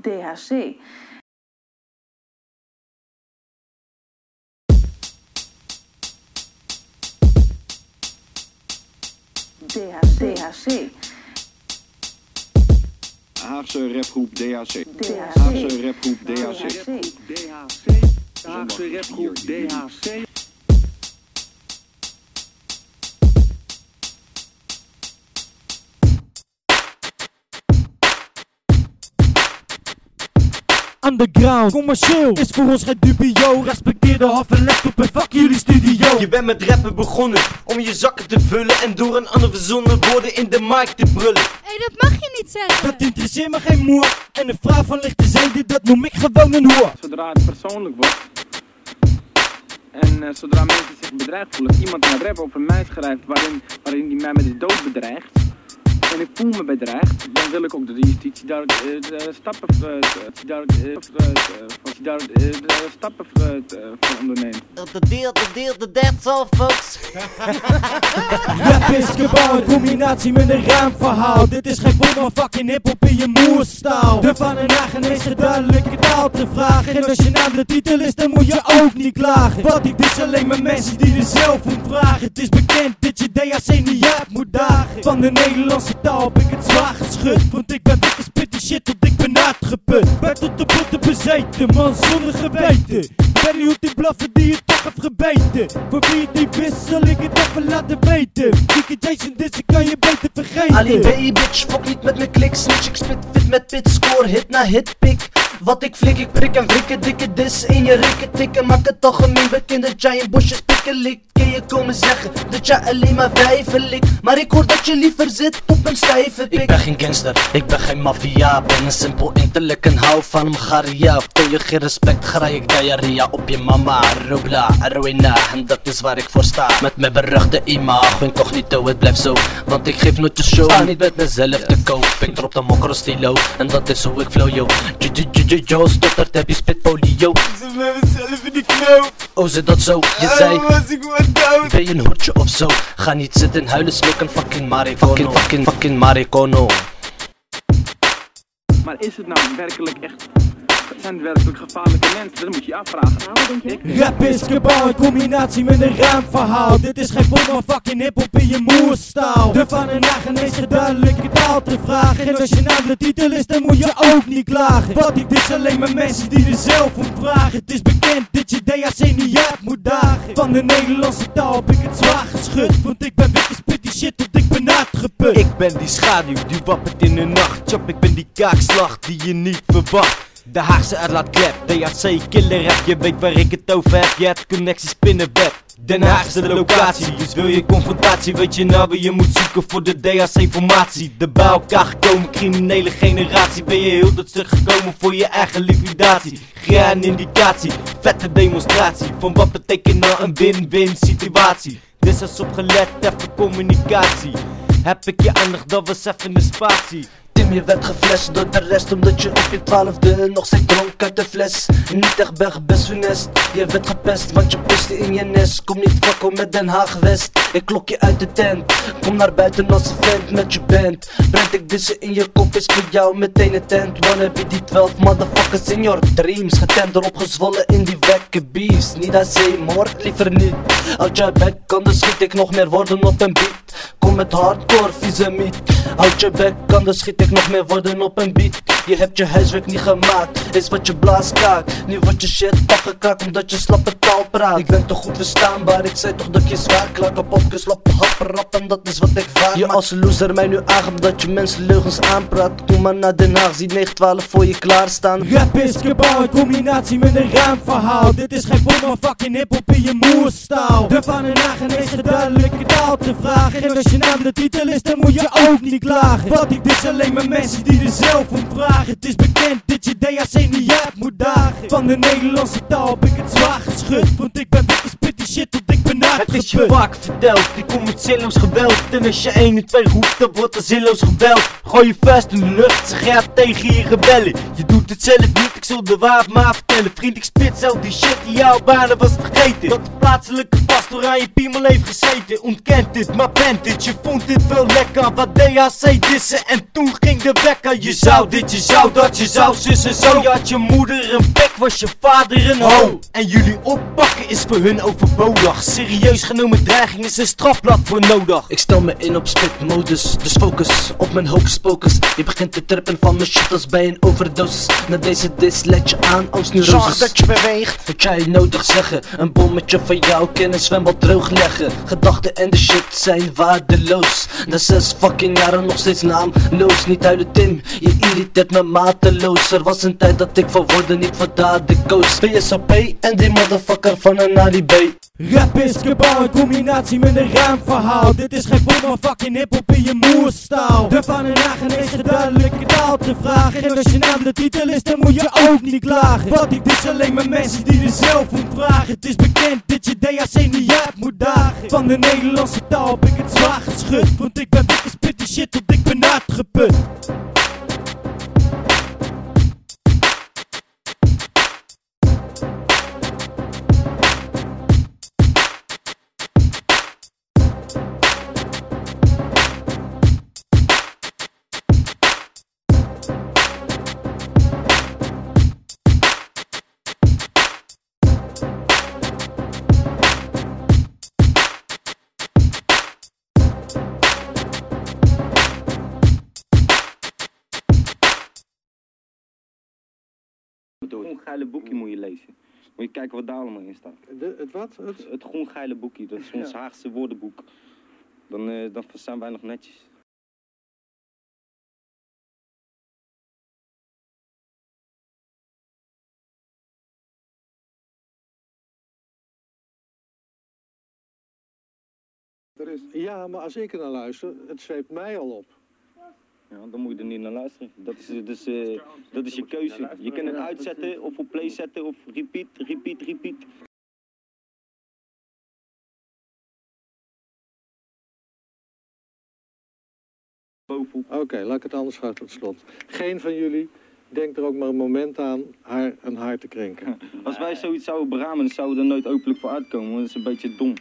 DHC. DHC. Haagse rapgroep DHC. DHC. Haagse rapgroep DHC. DHC. Haagse rapgroep DHC. Underground, commercieel is voor ons geen dubio. Respecteer de halve laptop en fuck jullie studio. Je bent met rappen begonnen om je zakken te vullen en door een ander verzonnen woorden in de mic te brullen. Hé, dat mag je niet zeggen. Dat interesseert me geen moer. En de vraag van lichte zeden, dat noem ik gewoon een hoer. Zodra het persoonlijk wordt en eh, zodra mensen zich bedreigd voelen, iemand een rap over mij schrijft waarin, waarin hij mij met de dood bedreigt en ik voel me bedreigd, dan wil ik ook dat de justitie daar eh, de stappen, eh, de- daar, eh, eh, eh, daar eh, de stappen eh, voor onderneemt. The deal, the deal, the that's all folks. Rap is gebouw in combinatie met een ruim verhaal Dit is geen pop, maar fucking hiphop in je moerstaal. De van een eigen is een duidelijke taal te vragen. En als je naam de titel is, dan moet je ook niet klagen. Wat ik dit is alleen maar mensen die er zelf om vragen. Het is bekend dat je DHC niet uit moet dagen. Van de Nederlandse taal heb ik het zwaar geschud Want ik ben spit die shit tot ik ben uitgeput. Ben tot de botten bezeten, man zonder geweten. Ben niet die blaffen die je toch heeft gebeten. Voor wie het niet wist, zal ik het even laten weten. Dikke Jason, dit kan je beter vergeten. Ali B, bitch, fok niet met mijn klik, snitch, ik spit fit met pit, score, hit na hit, pik. Wat ik flik, ik prik en wrikken, dikke dis in je rikken tikken. Maak het algemeen bekend dat jij in bosjes pikken likt. Kun je komen zeggen dat jij alleen maar wijven likt. Maar ik hoor dat je liever zit op een stijve pik. Ik ben geen gangster, ik ben geen maffia. Ben een simpel intellect en hou van Mgaria. Toon je geen respect, graai ik diarrhea op je mama. Rubla, Arwina, en dat is waar ik voor sta. Met mijn beruchte imago, incognito, het blijft zo. Want ik geef nooit de show, sta niet met mezelf te koop. Ik drop de mokro stilo, en dat is hoe ik flow, yo. Joe, stottert, heb je spit polio. Ze met mezelf in die knoop Oh, zit dat zo? Je zei, was ik wat dood ben je een hoertje of zo? Ga niet zitten huilen, slik een fucking maricono. Fucking, fucking, fucking maricono. Maar is het nou werkelijk echt, zijn het werkelijk gevaarlijke mensen? Dat moet je je afvragen. Ik, Rap is gebouw in combinatie met een ruim verhaal Dit is geen pop, maar fucking hiphop in je moerstaal De van een eigen is duidelijke taal te vragen En als je naam de titel is, dan moet je ook niet klagen Wat ik dit is alleen maar mensen die er zelf om vragen Het is bekend dat je DHC niet uit moet dagen Van de Nederlandse taal heb ik het zwaar geschud Want ik ben witte spit die shit tot ik ben uitgeput Ik ben die schaduw die wappert in de nacht. Chop, ik ben die kaakslag die je niet verwacht. De Haagse uitlaatklep, DHC killer rap. Je weet waar ik het over heb, je hebt connecties binnenweb. Den Haagse locatie, dus wil je confrontatie, weet je nou wie je moet zoeken voor de DHC-formatie. De bij elkaar gekomen criminele generatie, ben je heel dat stuk gekomen voor je eigen liquidatie. Ga een indicatie, vette demonstratie, van wat betekent nou een win-win situatie. Dus als opgelet, even communicatie. Heb ik je aandacht, dat was even een spatie. Je werd geflasht door de rest Omdat je op je twaalfde nog steeds dronk uit de fles. Niet echt ben best funest Je werd gepest, want je piste in je nest. Kom niet fakkel met Den Haag West Ik klok je uit de tent. Kom naar buiten als een vent met je band. Brand ik dissen in je kop is voor jou meteen een tent. Wanna be die 12 motherfuckers in your dreams. Getent erop gezwollen in die wekke beefs Niet aan zee, moord liever niet. Houd je bek, anders schiet ik nog meer woorden op een beat. Kom met hardcore, vieze miet Houd je bek, anders schiet ik nog meer woorden op een beat. Je hebt je huiswerk niet gemaakt, is wat je blaast kaak Nu wordt je shit afgekraakt omdat je slappe taal praat. Ik ben toch goed verstaanbaar, ik zei toch dat je zwaar klaar happen rap en dat is wat ik vaak Je als loser mij nu aangeeft dat je mensen leugens aanpraat. Kom maar naar Den Haag, zie 912 voor je klaarstaan. Rap is gebouw in combinatie met een ruim verhaal Dit is geen pop, maar fucking hiphop in je moerstaal. De van een eigen is een duidelijke taal te vragen. En als je naam de titel is, dan moet je ook niet klagen. Wat ik dit is alleen maar mensen die er zelf om vragen. Het is bekend dat je DHC niet uit moet dagen. Van de Nederlandse taal heb ik het zwaar geschud Want ik ben witte Het je vaak verteld, ik kom met zinloos geweld. En als je 1 en 2 roept, dan wordt er zinloos gebeld. Gooi je vuist in de lucht, zeg ja tegen je rebellen. Je doet het zelf niet, ik zal de waarheid maar vertellen. Vriend, ik spit zelf die shit die jouw banen was vergeten. Dat de plaatselijke pastor aan je piemel heeft gezeten. Ontkent dit, maar bent dit, je vond dit wel lekker Wat DHC dissen. En toen ging de wekker. Je zou dit, je zou dat, je zou zussen. Zo Je had je moeder een bek, was je vader een ho. En jullie oppakken is voor hun overbodig. Serieus genomen dreiging is een strafblad voor nodig. Ik stel me in op spitmodus, dus focus op mijn hocus pocus Je begint te trippen van mijn shit als bij een overdosis. Na deze dis let je aan als nu Zorg dat je beweegt. Wat jij nodig zeggen, een bommetje van jou kan een zwembad droogleggen Gedachten en de shit zijn waardeloos. Na zes fucking jaren nog steeds naamloos Niet huilen Tim, je irriteert me mateloos. Er was een tijd dat ik voor woorden niet voor daden koos. PSOP en die motherfucker van een Ali B. Rap is gebouw in combinatie met een ruim verhaal Dit is geen pop, maar fucking hiphop in je moerstaal. Durf aan een hagen is een duidelijke taal te vragen. En als je naam de titel is, dan moet je ook niet klagen. Want ik dis alleen maar mensen die er zelf om vragen. Het is bekend dat je DHC niet uit moet dagen. Van de Nederlandse taal heb ik het zwaar geschud Want ik ben witte spit die shit tot ik ben uitgeput Het groen geile boekje moet je lezen. Moet je kijken wat daar allemaal in staat. De, het wat? Het, Het groen geile boekje, dat is ons Haagse woordenboek. Dan, eh, dan zijn wij nog netjes. er is, ja, maar als ik er naar luister, het zweept mij al op. Ja, dan moet je er niet naar luisteren. Dat is, dus, eh, dat is je keuze. Je kan het uitzetten of op play zetten of repeat, repeat, repeat. Oké, laat ik het anders gaan tot slot. Geen van jullie denkt er ook maar een moment aan haar een haar te krenken. Als wij zoiets zouden beramen, zouden we er nooit openlijk voor uitkomen, want dat is een beetje dom.